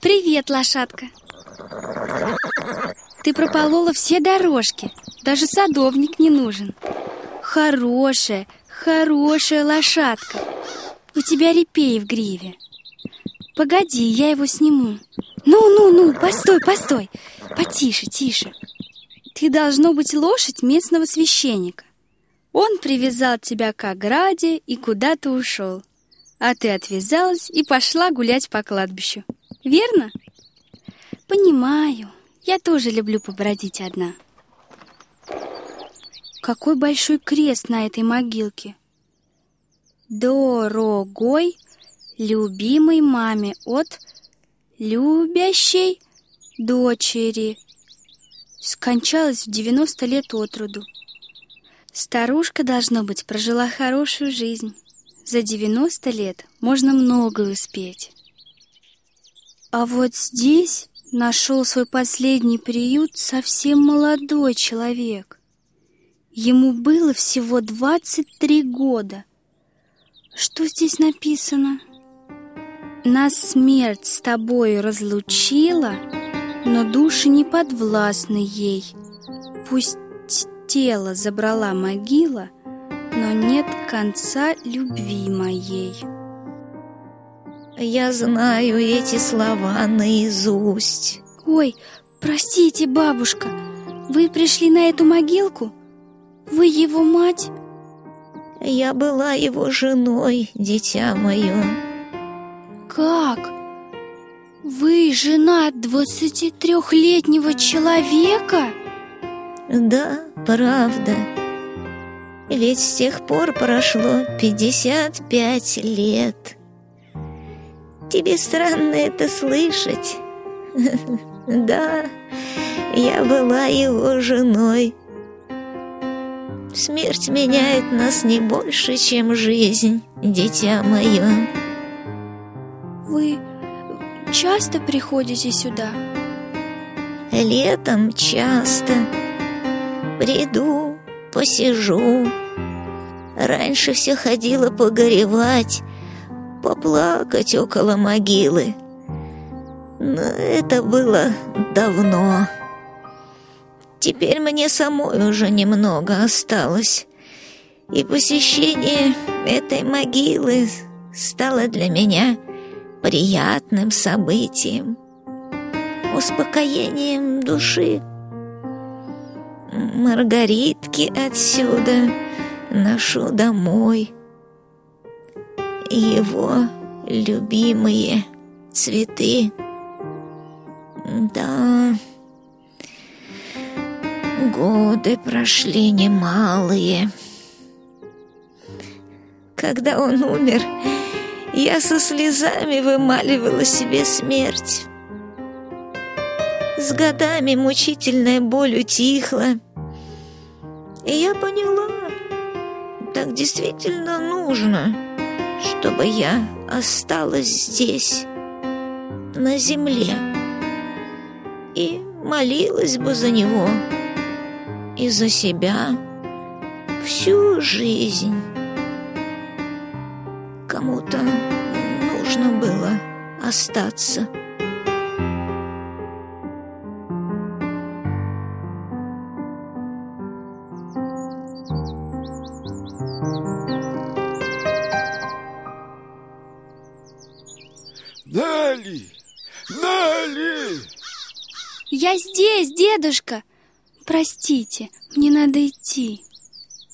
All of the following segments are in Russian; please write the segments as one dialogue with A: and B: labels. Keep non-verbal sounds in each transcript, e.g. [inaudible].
A: Привет, лошадка. Ты прополола все дорожки. Даже садовник не нужен. Хорошая, хорошая лошадка. У тебя репей в гриве. Погоди, я его сниму. Ну-ну-ну, постой, постой. Потише, тише. Ты должно быть лошадь местного священника. Он привязал тебя к ограде и куда-то ушел. А ты отвязалась и пошла гулять по кладбищу Верно? Понимаю Я тоже люблю побродить одна Какой большой крест на этой могилке Дорогой любимой маме от любящей дочери. Скончалась в 90 лет от роду. Старушка, должно быть, прожила хорошую жизнь. За 90 лет можно многое успеть. А вот здесь нашел свой последний приют совсем молодой человек. Ему было всего 23 года. Что здесь написано? Нас смерть с тобой разлучила, но души не подвластны ей. Пусть тело забрала могила, но нет конца любви моей.
B: Я знаю эти слова наизусть.
A: Ой, простите, бабушка, вы пришли на эту могилку? Вы его мать?
B: Я была его женой, дитя мое.
A: Как? Вы жена 23-летнего человека?
B: Да, правда. Ведь с тех пор прошло 55 лет. Тебе странно это слышать? [laughs] Да, я была его женой. Смерть меняет нас не больше, чем жизнь, дитя мое.
A: Вы часто приходите сюда?
B: Летом часто. Приду, посижу. Раньше все ходила погоревать, поплакать около могилы. Но это было давно. Теперь мне самой уже немного осталось. И посещение этой могилы стало для меня приятным событием, успокоением души. Маргаритки отсюда ношу домой. Его любимые цветы. Да... Годы прошли немалые. Когда он умер, я со слезами вымаливала себе смерть. С годами мучительная боль утихла. И я поняла, так действительно нужно, чтобы я осталась здесь, на земле, и молилась бы за него и за себя всю жизнь. Кому-то нужно было остаться.
C: Нелли! Нелли!
A: Я здесь, дедушка! Простите, мне надо идти.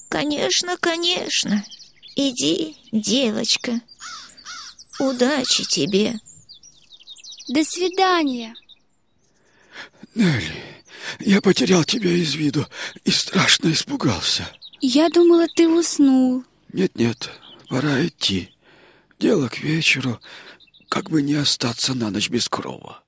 B: Конечно, конечно. Иди, девочка. Удачи тебе.
A: До свидания.
C: Нелли, я потерял тебя из виду и страшно испугался.
A: Я думала, ты уснул.
C: Нет-нет, пора идти. Дело к вечеру, как бы не остаться на ночь без крова.